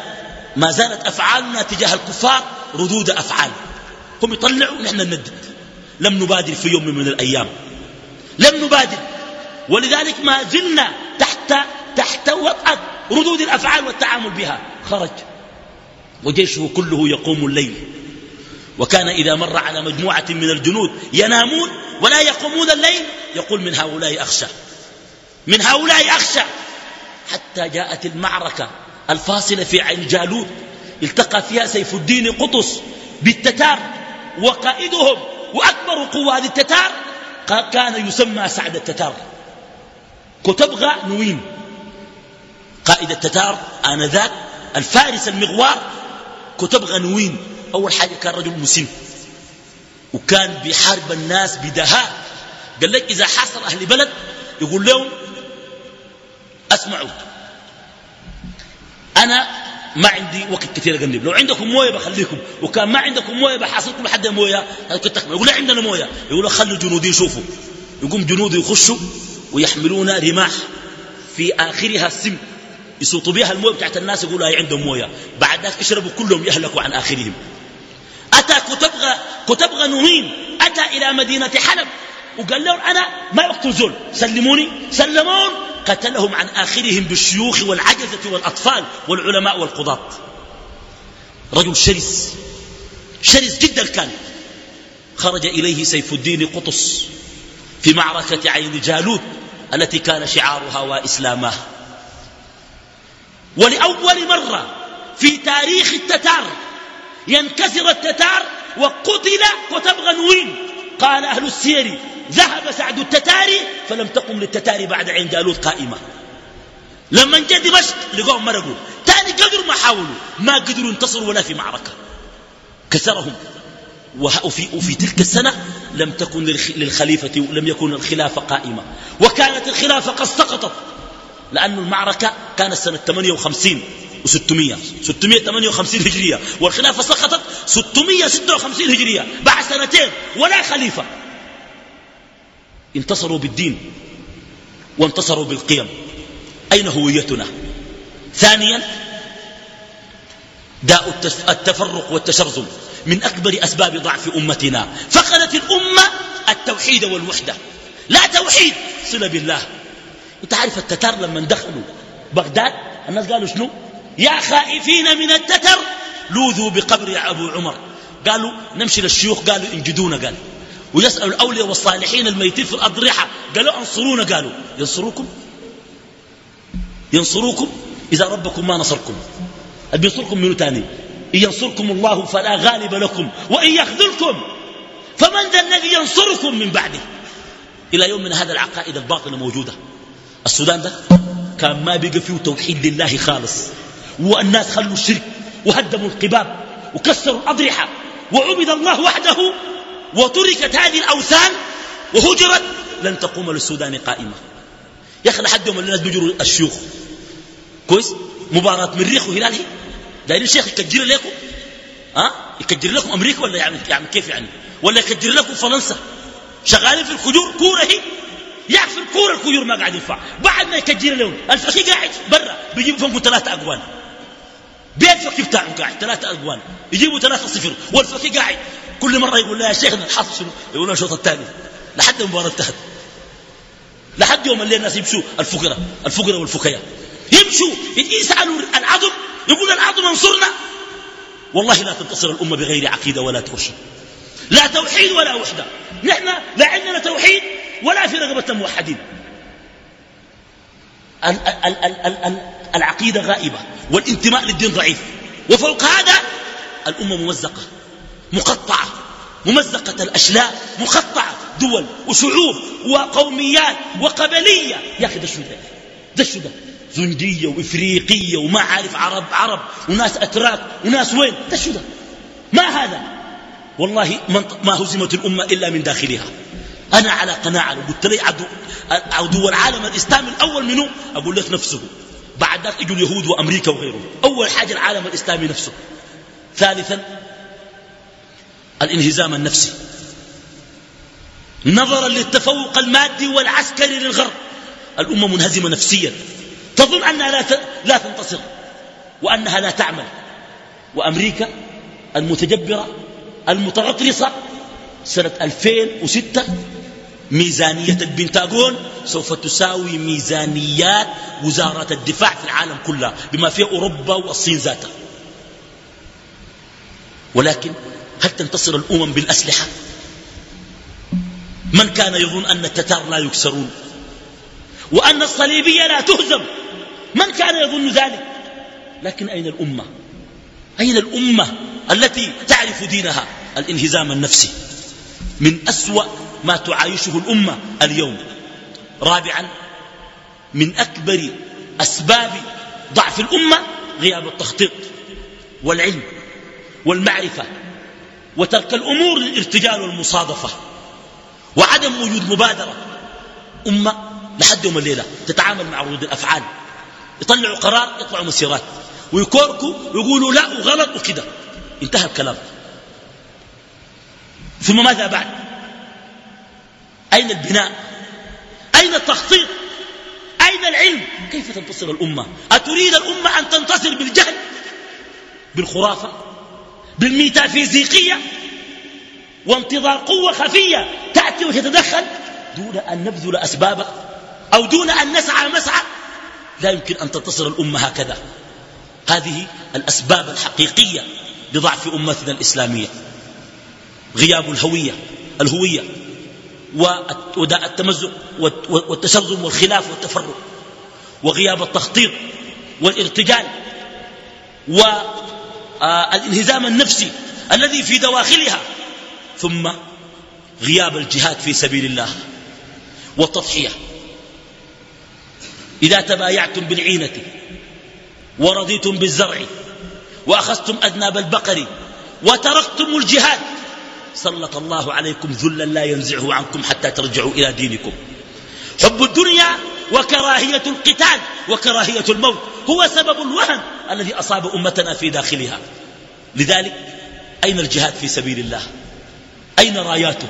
ما زالت أفعالنا تجاه الكفار ردود أفعال. هم يطلعوا نحن ندد لم نبادر في يوم من الأيام. لم نبادر. ولذلك ما زلنا تحت تحت وطأة ردود الأفعال والتعامل بها. خرج. وجيشه كله يقوم الليل. وكان إذا مر على مجموعة من الجنود ينامون ولا يقومون الليل يقول من هؤلاء أخشى من هؤلاء أخشى. حتى جاءت المعركة الفاصلة في عين جالوت التقى فيها سيف الدين قطس بالتتار وقائدهم وأكبر قوات التتار كان يسمى سعد التتار. كتبغى نوين قائد التتار آنذاك الفارس المغوار كتبغى نوين أول حاجة كان رجل مسن وكان بيحارب الناس بدهاء قال لك إذا حاصر أهل بلد يقول لهم أسمعوا أنا ما عندي وقت كثير أقلب لو عندكم موية بخليكم وكان ما عندكم موية بحاصلكم لحد موية يقول لا عندنا موية يقول خلوا جنودي يشوفوا. يقوم جنودي يخشوا ويحملون رماح في آخرها السم يسوطوا بها الموية بتاعت الناس يقولوا هي عندهم موية. بعد ذلك يشربوا كلهم يهلكوا عن آخرهم. أتى كتبغى كتبغى نوين أتى إلى مدينة حلب. وقال لهم أنا ما أقتل زول سلموني. سلمون. قتلهم عن آخرهم بالشيوخ والعجزة والأطفال والعلماء والقضاة. رجل شرس. شرس جدا كان. خرج إليه سيف الدين قطس في معركة عين جالوت التي كان شعارها وإسلامه. ولأول مرة في تاريخ التتار ينكسر التتار وقتل كتب غنوين قال أهل السير ذهب سعد التتاري فلم تقم للتتاري بعد عين جالوت قائمة. لما جاء دمشق لقوهم مرقوا. تاني قدروا ما حاولوا ما قدروا ينتصروا ولا في معركة. كسرهم. وفي, وفي تلك السنة لم تكن للخليفة لم يكن الخلافة قائمة. وكانت الخلافة قد سقطت لأن المعركة كانت سنة 58 و600 658 هجرية. والخلافة سقطت 656 هجرية. بعد سنتين ولا خليفة. انتصروا بالدين وانتصروا بالقيم. أين هويتنا؟ ثانيا داء التفرق والتشرذم من أكبر أسباب ضعف أمتنا. فقدت الأمة التوحيد والوحدة. لا توحيد. صلة بالله. أنت عارف التتار لما دخلوا بغداد؟ الناس قالوا شنو؟ يا خائفين من التتر لوذوا بقبر يا أبو عمر. قالوا نمشي للشيوخ قالوا انجدونا قال. ويسألوا الأولياء والصالحين الميتين في الأضرحة قالوا انصرونا قالوا. ينصروكم؟ ينصروكم؟ إذا ربكم ما نصركم. بينصركم منو تاني؟ إن ينصركم الله فلا غالب لكم وإن يخذلكم فمن ذا الذي ينصركم من بعده؟ إلى يوم من هذا العقائد الباطنة موجودة. السودان ده كان ما بقى فيه توحيد لله خالص. والناس خلوا الشرك وهدموا القباب وكسروا الأضرحة وعبد الله وحده وتركت هذه الأوثان وهجرت لن تقوم للسودان قائمة. يا أخي لحد يوم الناس بيجروا الشيوخ. كويس؟ مباراة مريخ وهلال هي؟ دايرين الشيخ يكجر لكم؟ ها؟ أه؟ يكجر لكم أمريكا ولا يعمل, يعمل كيف يعني؟ ولا يكجر لكم فرنسا؟ شغالين في الخجور كورة هي؟ يعرف الكورة الكجور ما قاعد ينفع بعد ما يكجر لهم الفقيه قاعد برا بيجيب فوق ثلاثة أقوال. بيت الفقيه بتاعه قاعد. ثلاثة أقوال. يجيبوا ثلاثة صفر. والفقيه قاعد كل مرة يقول له يا شيخنا الحاصل شنو؟ يقول له الشوط الثاني. لحد المباراة انتهت. لحد يوم الليل الناس يمشوا الفقراء. الفقراء والفكياء يمشوا يسألوا العظم. يقول العظم انصرنا. والله لا تنتصر الأمة بغير عقيدة ولا ترشد لا توحيد ولا وحدة. نحن لا عندنا توحيد ولا في رغبة الموحدين العقيدة غائبة والانتماء للدين ضعيف. وفوق هذا الأمة ممزقة مقطعة ممزقة الأشلاء مقطعة دول وشعوب وقوميات وقبلية. يا أخي ده شو ده؟ ده شو ده؟ زنجية وإفريقية وما عارف عرب عرب وناس أتراك وناس وين؟ ده شو ده؟ ما هذا؟ والله ما هزمت الأمة إلا من داخلها. أنا على قناعة لو قلت لي عدو, عدو العالم الإسلامي الأول منه أقول لك نفسه. بعد ذلك يجوا اليهود وأمريكا وغيرهم أول حاجة العالم الإسلامي نفسه. ثالثا الانهزام النفسي. نظرا للتفوق المادي والعسكري للغرب. الأمة منهزمة نفسيا. تظن أنها لا لا تنتصر وأنها لا تعمل. وأمريكا المتجبرة المتغطرسة سنة 2006 ميزانية البنتاغون سوف تساوي ميزانيات وزارة الدفاع في العالم كلها بما فيه أوروبا والصين ذاتها. ولكن هل تنتصر الأمم بالأسلحة؟ من كان يظن أن التتار لا يكسرون؟ وأن الصليبية لا تهزم؟ من كان يظن ذلك؟ لكن أين الأمة؟ أين الأمة التي تعرف دينها؟ الانهزام النفسي. من أسوأ ما تعايشه الأمة اليوم. رابعا من أكبر أسباب ضعف الأمة غياب التخطيط والعلم والمعرفة وترك الأمور للارتجال والمصادفة وعدم وجود مبادرة. أمة لحد يوم الليلة تتعامل مع ردود الأفعال يطلعوا قرار يطلعوا مسيرات ويكوركوا ويقولوا لا وغلط وكده انتهى الكلام. ثم ماذا بعد؟ أين البناء؟ أين التخطيط؟ أين العلم؟ كيف تنتصر الأمة؟ أتريد الأمة أن تنتصر بالجهل؟ بالخرافة؟ بالميتافيزيقية؟ وانتظار قوة خفية تأتي وتتدخل؟ دون أن نبذل أسبابه أو دون أن نسعى مسعى؟ لا يمكن أن تنتصر الأمة هكذا. هذه الأسباب الحقيقية لضعف أمتنا الإسلامية. غياب الهوية الهوية. والتمزق والتشرذم والخلاف والتفرق وغياب التخطيط والارتجال والانهزام النفسي الذي في دواخلها ثم غياب الجهاد في سبيل الله والتضحية إذا تبايعتم بالعينة ورضيتم بالزرع وأخذتم أذناب البقر وتركتم الجهاد سلط الله عليكم ذلا لا ينزعه عنكم حتى ترجعوا إلى دينكم. حب الدنيا وكراهية القتال وكراهية الموت هو سبب الوهن الذي أصاب أمتنا في داخلها. لذلك أين الجهاد في سبيل الله؟ أين راياته؟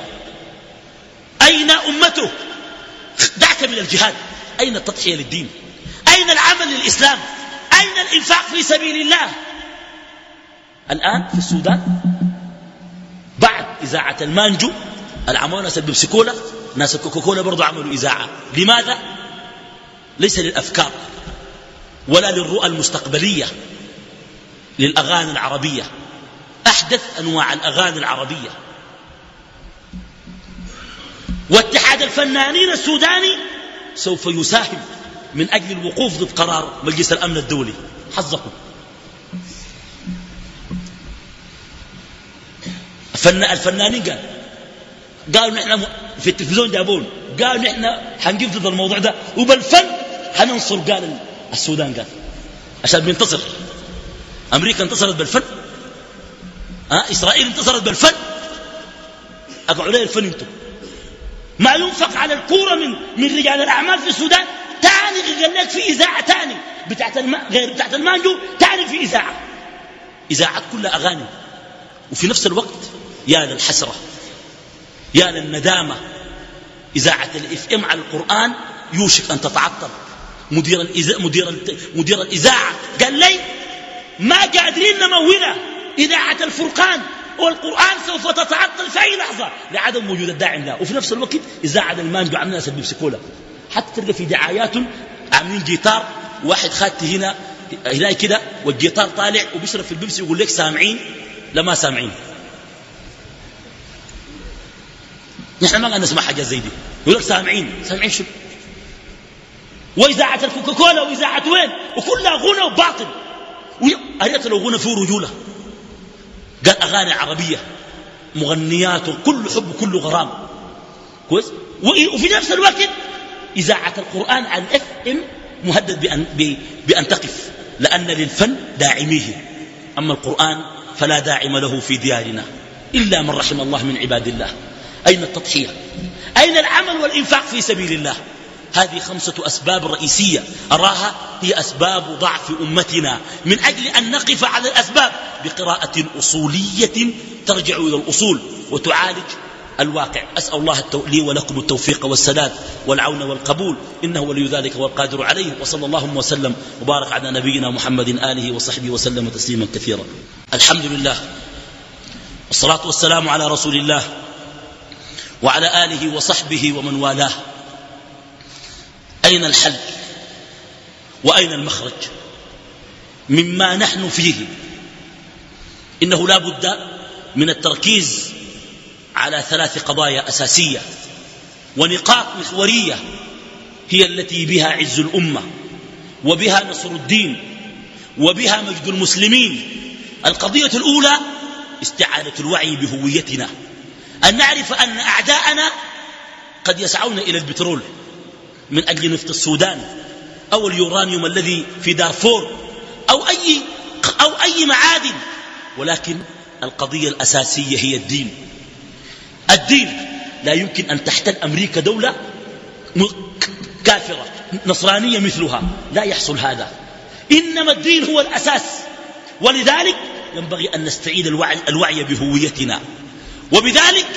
أين أمته؟ دعك من الجهاد. أين التضحية للدين؟ أين العمل للإسلام؟ أين الإنفاق في سبيل الله؟ الآن في السودان إذاعة المانجو. العمونا ناس البيبسيكولا ناس الكوكاكولا برضو عملوا إذاعة. لماذا؟ ليس للأفكار ولا للرؤى المستقبلية للأغاني العربية. أحدث أنواع الأغاني العربية. واتحاد الفنانين السوداني سوف يساهم من أجل الوقوف ضد قرار مجلس الأمن الدولي. حظكم. الفنانين قال قالوا نحن في التلفزيون جابون قالوا نحن حنقف ضد الموضوع ده وبالفن حننصر قال السودان قال. عشان بينتصر. أمريكا انتصرت بالفن. ها؟ إسرائيل انتصرت بالفن. اقعوا لي الفن أنتم ما ينفق على الكورة من من رجال الأعمال في السودان. تاني قال لك في إذاعة تاني. بتاعت الم... غير بتاعت المانجو تاني في إذاعة. اذاعات كلها أغاني. وفي نفس الوقت يا للحسرة يا للندامة. إذاعة ال FM على القرآن يوشك أن تتعطل. مدير, الإذا مدير, مدير الإذاعة قال لي ما قادرين نمولها إذاعة الفرقان والقرآن سوف تتعطل في أي لحظة. لعدم وجود الداعم له وفي نفس الوقت إذاعة المانجو عاملين ناس بيمسكوا حتى تلقى في دعاياتهم عاملين جيتار. واحد خاتي هنا هنا كده والجيتار طالع وبيشرب في البيبسي ويقول لك سامعين. لما سامعين. نحن ما نسمع حاجة زي دي. يقول لك سامعين. سامعين شو؟ وإذاعة الكوكاكولا وإذاعة وين؟ وكلها غنى وباطل. أريت لو غنى فيه رجولة. قال أغاني عربية. مغنيات وكل حب وكل غرام. كويس؟ وفي نفس الوقت إذاعة القرآن عن إف إم مهدد بأن, بأن تقف. لأن للفن داعميه. أما القرآن فلا داعم له في ديارنا. إلا من رحم الله من عباد الله. أين التضحية أين العمل والإنفاق في سبيل الله؟ هذه خمسة أسباب رئيسية. أراها هي أسباب ضعف أمتنا. من أجل أن نقف على الأسباب بقراءة أصولية ترجع إلى الأصول وتعالج الواقع. أسأل الله لي ولكم التوفيق والسداد والعون والقبول. إنه ولي ذلك والقادر عليه. وصلى الله وسلم وبارك على نبينا محمد آله وصحبه وسلم تسليما كثيرا. الحمد لله. والصلاة والسلام على رسول الله. وعلى آله وصحبه ومن والاه. أين الحل؟ وأين المخرج؟ مما نحن فيه. إنه لا بد من التركيز على ثلاث قضايا أساسية. ونقاط محورية هي التي بها عز الأمة وبها نصر الدين وبها مجد المسلمين. القضية الأولى استعادة الوعي بهويتنا. أن نعرف أن أعداءنا قد يسعون إلى البترول من أجل نفط السودان أو اليورانيوم الذي في دارفور أو أي, أو أي معادن. ولكن القضية الأساسية هي الدين. الدين لا يمكن أن تحتل أمريكا دولة كافرة نصرانية مثلها. لا يحصل هذا. إنما الدين هو الأساس. ولذلك ينبغي أن نستعيد الوعي, الوعي بهويتنا. وبذلك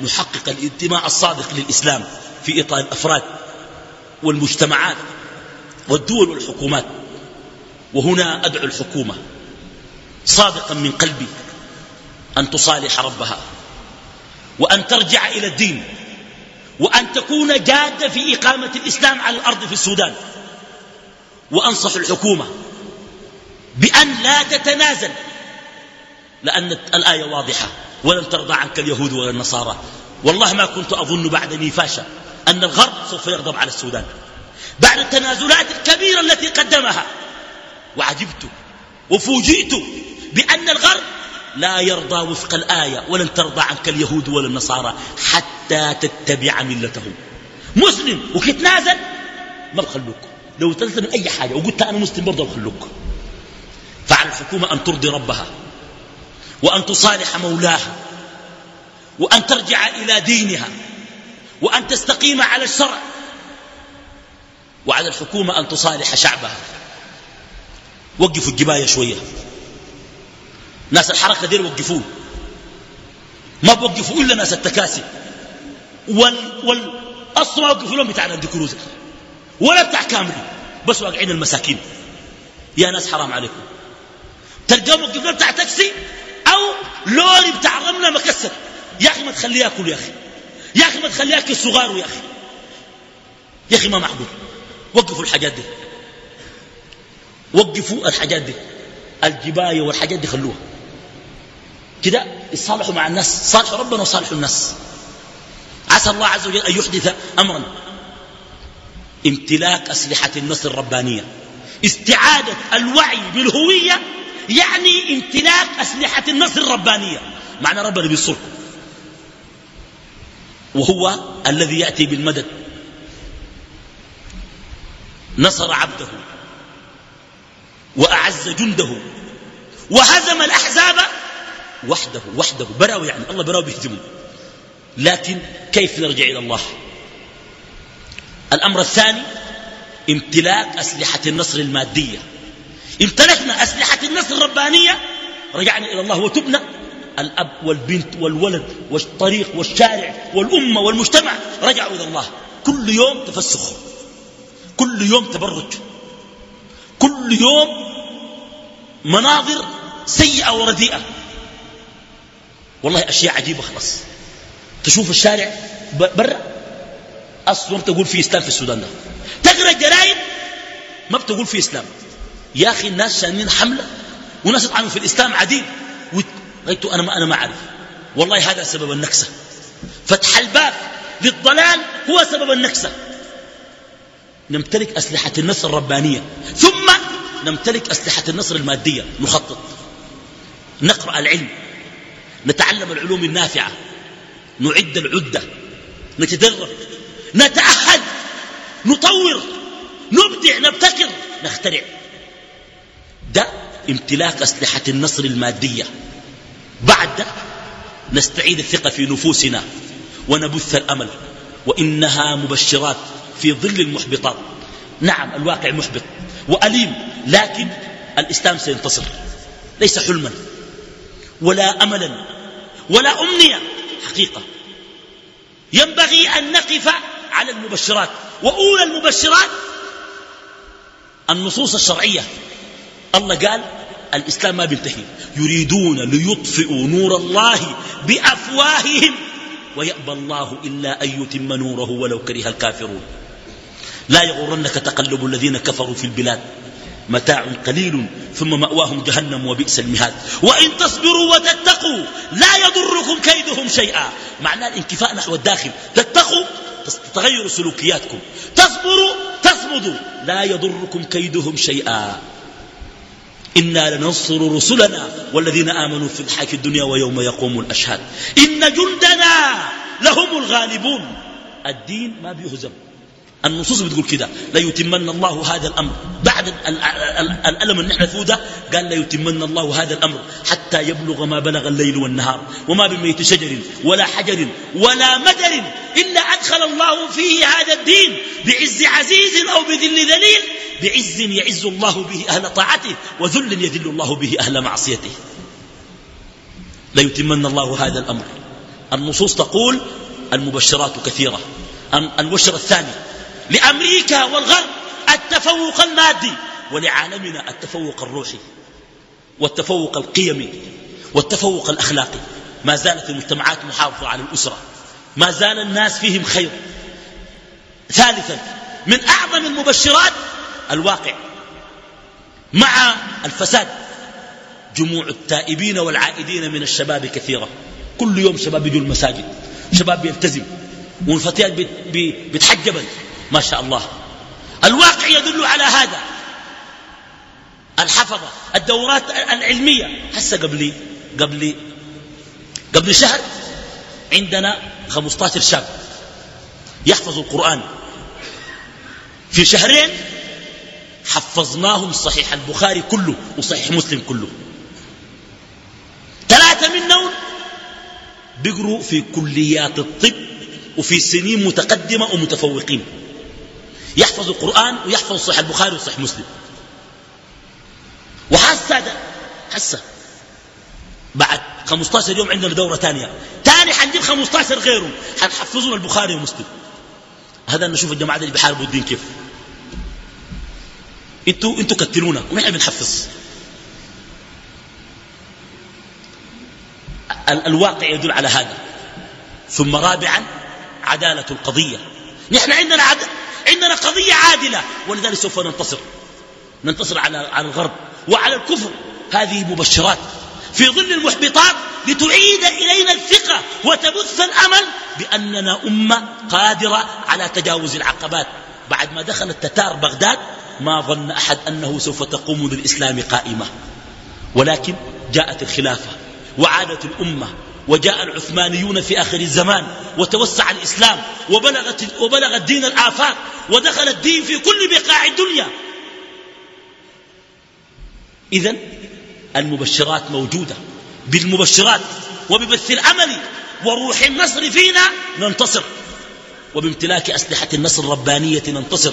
نحقق الانتماء الصادق للإسلام في إطار الأفراد والمجتمعات والدول والحكومات. وهنا أدعو الحكومة صادقا من قلبي أن تصالح ربها وأن ترجع إلى الدين وأن تكون جادة في إقامة الإسلام على الأرض في السودان. وأنصح الحكومة بأن لا تتنازل لأن الآية واضحة. ولن ترضى عنك اليهود ولا النصارى. والله ما كنت أظن بعد نيفاشا أن الغرب سوف يغضب على السودان. بعد التنازلات الكبيرة التي قدمها. وعجبت وفوجئت بأن الغرب لا يرضى وفق الآية ولن ترضى عنك اليهود ولا النصارى حتى تتبع ملتهم. مسلم وكتنازل ما بخلوك. لو تلزم أي حاجة وقلت أنا مسلم برضه بخلوك. فعلى الحكومة أن ترضي ربها. وأن تصالح مولاها وأن ترجع إلى دينها وأن تستقيم على الشرع وعلى الحكومة أن تصالح شعبها. وقفوا الجباية شوية. ناس الحركة دي وقفوه. ما بوقفوا إلا ناس التكاسي. وال, وال أصلا وقفوا لهم بتاع لاند كروزر ولا بتاع كامري. بس واقعين المساكين. يا ناس حرام عليكم. تلقاهم وقفوا بتاع تاكسي؟ أو لوري بتاع رملة مكسر. يا أخي ما تخليه يأكل يا أخي. يا أخي ما تخليه يأكل صغار يا أخي. يا أخي ما معقول. وقفوا الحاجات دي. وقفوا الحاجات دي. الجباية والحاجات دي خلوها. كده يصالحوا مع الناس. صالحوا ربنا وصالحوا الناس. عسى الله عز وجل أن يحدث أمرا. امتلاك أسلحة النصر الربانية. استعادة الوعي بالهوية يعني امتلاك أسلحة النصر الربانية. معنى ربنا بيصركم. وهو الذي يأتي بالمدد. نصر عبده. وأعز جنده. وهزم الأحزاب وحده وحده. براو يعني الله براو بيهزمه. لكن كيف نرجع إلى الله؟ الأمر الثاني امتلاك أسلحة النصر المادية. امتلكنا أسلحة النصر الربانية. رجعنا إلى الله وتبنا. الأب والبنت والولد والطريق والشارع والأمة والمجتمع رجعوا إلى الله. كل يوم تفسخ. كل يوم تبرج. كل يوم مناظر سيئة ورديئة. والله أشياء عجيبة خلاص. تشوف الشارع برا. أصلا تقول في إسلام في السودان ده. تقرأ الجرائد ما بتقول في إسلام. يا أخي الناس شانين حملة وناس يطعنوا في الإسلام عديد قلت أنا ما, أنا ما أعرف. والله هذا سبب النكسة. فتح الباب للضلال هو سبب النكسة. نمتلك أسلحة النصر الربانية. ثم نمتلك أسلحة النصر المادية نخطط نقرأ العلم. نتعلم العلوم النافعة. نعد العدة. نتدرب. نتأهل. نطور. نبدع. نبتكر. نخترع. ده امتلاك أسلحة النصر المادية. بعد نستعيد الثقة في نفوسنا ونبث الأمل وإنها مبشرات في ظل المحبطات. نعم الواقع محبط وأليم لكن الإسلام سينتصر. ليس حلما ولا أملا ولا أمنية حقيقة. ينبغي أن نقف على المبشرات. وأولى المبشرات النصوص الشرعية. الله قال الإسلام ما بينتهي يريدون ليطفئوا نور الله بأفواههم ويأبى الله إلا أن يتم نوره ولو كره الكافرون. لا يغرنك تقلب الذين كفروا في البلاد. متاع قليل ثم مأواهم جهنم وبئس المهاد. وإن تصبروا وتتقوا لا يضركم كيدهم شيئا. معنى الانكفاء نحو الداخل. تتقوا تتغير سلوكياتكم. تصبروا تصمدوا. لا يضركم كيدهم شيئا. إنا لننصر رسلنا والذين آمنوا في الحياة الدنيا ويوم يقوم الأشهاد. إن جندنا لهم الغالبون. الدين ما بيهزم. النصوص بتقول كده. لا يتمن الله هذا الأمر. بعد الألم اللي نحن فيه ده قال لا يتمن الله هذا الأمر حتى يبلغ ما بلغ الليل والنهار وما بميت شجر ولا حجر ولا مدر إلا أدخل الله فيه هذا الدين بعز عزيز أو بذل ذليل بعز يعز الله به أهل طاعته وذل يذل الله به أهل معصيته. لا يتمن الله هذا الأمر. النصوص تقول المبشرات كثيرة. المبشر الثاني لأمريكا والغرب التفوق المادي ولعالمنا التفوق الروحي والتفوق القيمي والتفوق الأخلاقي. ما زالت المجتمعات محافظة على الأسرة. ما زال الناس فيهم خير. ثالثا من أعظم المبشرات الواقع مع الفساد. جموع التائبين والعائدين من الشباب كثيرة كل يوم شباب يجوا المساجد. شباب بيلتزم والفتيات بيتحجبن ما شاء الله. الواقع يدل على هذا. الحفظة الدورات العلمية. هسه قبل قبل قبل شهر عندنا 15 شاب يحفظوا القرآن. في شهرين حفظناهم صحيح البخاري كله وصحيح مسلم كله. ثلاثة منهم بيقروا في كليات الطب وفي سنين متقدمة ومتفوقين. يحفظ القرآن ويحفظ صحيح البخاري وصحيح مسلم. وحاسة حسه بعد 15 يوم عندنا دورة ثانية. ثاني حنجيب 15 غيرهم. حنحفظون البخاري ومسلم. هذا نشوف الجماعة اللي بيحاربوا الدين كيف. أنتوا أنتوا كتلونا ونحن بنحفظ. الواقع يدل على هذا. ثم رابعا عدالة القضية. نحن عندنا عد... عندنا قضية عادلة. ولذلك سوف ننتصر. ننتصر على على الغرب وعلى الكفر. هذه مبشرات. في ظل المحبطات لتعيد إلينا الثقة وتبث الأمل بأننا أمة قادرة على تجاوز العقبات. بعد ما دخل التتار بغداد ما ظن أحد أنه سوف تقوم للإسلام قائمة. ولكن جاءت الخلافة وعادت الأمة وجاء العثمانيون في آخر الزمان وتوسع الإسلام وبلغت وبلغ الدين الآفاق ودخل الدين في كل بقاع الدنيا. إذا المبشرات موجودة بالمبشرات وببث الأمل وروح النصر فينا ننتصر. وبامتلاك أسلحة النصر الربانية ننتصر.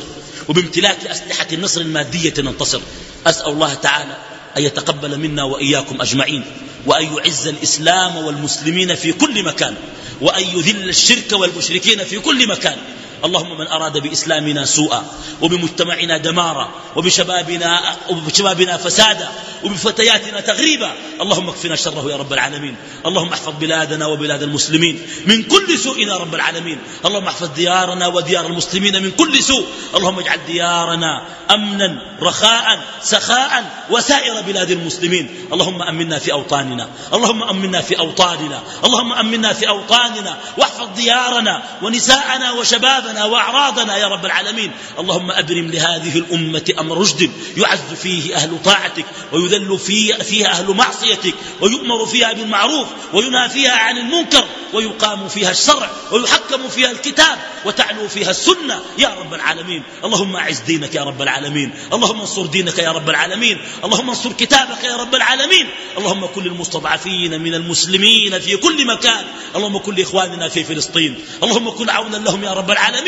وبامتلاك أسلحة النصر المادية ننتصر. أسأل الله تعالى أن يتقبل منا وإياكم أجمعين وأن يعز الإسلام والمسلمين في كل مكان وأن يذل الشرك والمشركين في كل مكان. اللهم من أراد بإسلامنا سوءا وبمجتمعنا دمارا وبشبابنا, وبشبابنا فسادا وبفتياتنا تغريبا. اللهم اكفنا شره يا رب العالمين. اللهم احفظ بلادنا وبلاد المسلمين. من كل سوء يا رب العالمين. اللهم احفظ ديارنا وديار المسلمين من كل سوء. اللهم اجعل ديارنا أمنا رخاء سخاء وسائر بلاد المسلمين. اللهم أمنا في أوطاننا. اللهم أمنا في أوطاننا. اللهم أمنا في أوطاننا. واحفظ ديارنا ونساءنا وشبابنا وأعراضنا يا رب العالمين. اللهم أبرم لهذه الأمة أمر رشد يعز فيه أهل طاعتك ويذل فيها أهل معصيتك ويؤمر فيها بالمعروف وينهى فيها عن المنكر ويقام فيها الشرع ويحكم فيها الكتاب وتعلو فيها السنة يا رب العالمين. اللهم أعز دينك يا رب العالمين. اللهم انصر دينك يا رب العالمين. اللهم انصر كتابك يا رب العالمين. اللهم كل المستضعفين من المسلمين في كل مكان. اللهم كل إخواننا في فلسطين. اللهم كن عونا لهم يا رب العالمين.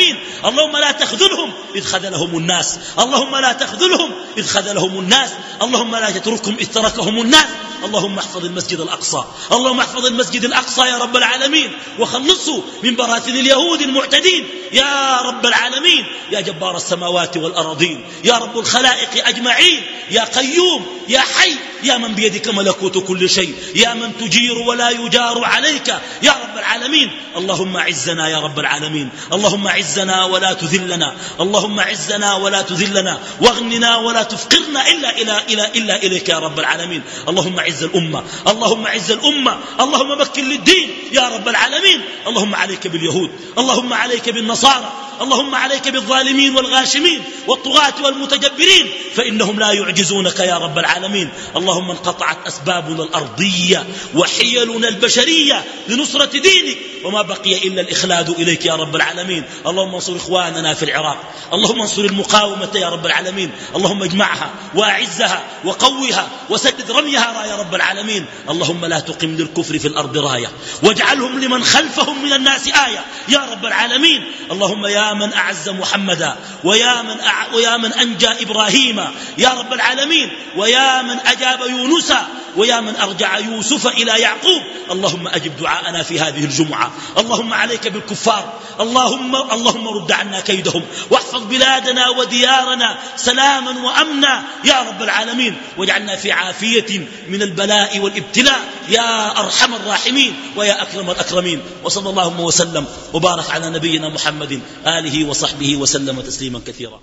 اللهم لا تخذلهم إذ خذلهم الناس. اللهم لا تخذلهم إذ خذلهم الناس. اللهم لا تتركهم إذ تركهم الناس. اللهم احفظ المسجد الأقصى. اللهم احفظ المسجد الأقصى يا رب العالمين. وخلصه من براثن اليهود المعتدين. يا رب العالمين. يا جبار السماوات والأراضين. يا رب الخلائق أجمعين. يا قيوم. يا حي. يا من بيدك ملكوت كل شيء. يا من تجير ولا يجار عليك. يا رب العالمين. اللهم عزنا يا رب العالمين. اللهم عزنا ولا تذلنا. اللهم عزنا ولا تذلنا. واغننا ولا تفقرنا إلا, إلى إلى إلا إليك يا رب العالمين. اللهم عز الأمة. اللهم عز الأمة. اللهم مكن للدين يا رب العالمين. اللهم عليك باليهود. اللهم عليك بالنصارى. اللهم عليك بالظالمين والغاشمين والطغاة والمتجبرين فإنهم لا يعجزونك يا رب العالمين. اللهم انقطعت أسبابنا الأرضية وحيلنا البشرية لنصرة دينك وما بقي إلا الإخلاد إليك يا رب العالمين. اللهم انصر إخواننا في العراق اللهم انصر المقاومة يا رب العالمين. اللهم اجمعها وأعزها وقوها وسدد رميها يا رب العالمين. اللهم لا تقم للكفر في الأرض راية واجعلهم لمن خلفهم من الناس آية يا رب العالمين. اللهم يا من أعز محمدا ويا من, أع... ويا من أنجى إبراهيم يا رب العالمين ويا من أجاب يونس ويا من أرجع يوسف إلى يعقوب. اللهم أجب دعاءنا في هذه الجمعة. اللهم عليك بالكفار. اللهم, اللهم رد عنا كيدهم. واحفظ بلادنا وديارنا سلاما وأمنا. يا رب العالمين واجعلنا في عافية من البلاء والابتلاء. يا أرحم الراحمين ويا أكرم الأكرمين. وصلى اللهم وسلم. وبارك على نبينا محمد. آله وصحبه وسلم تسليما كثيرا.